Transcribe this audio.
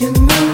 your know.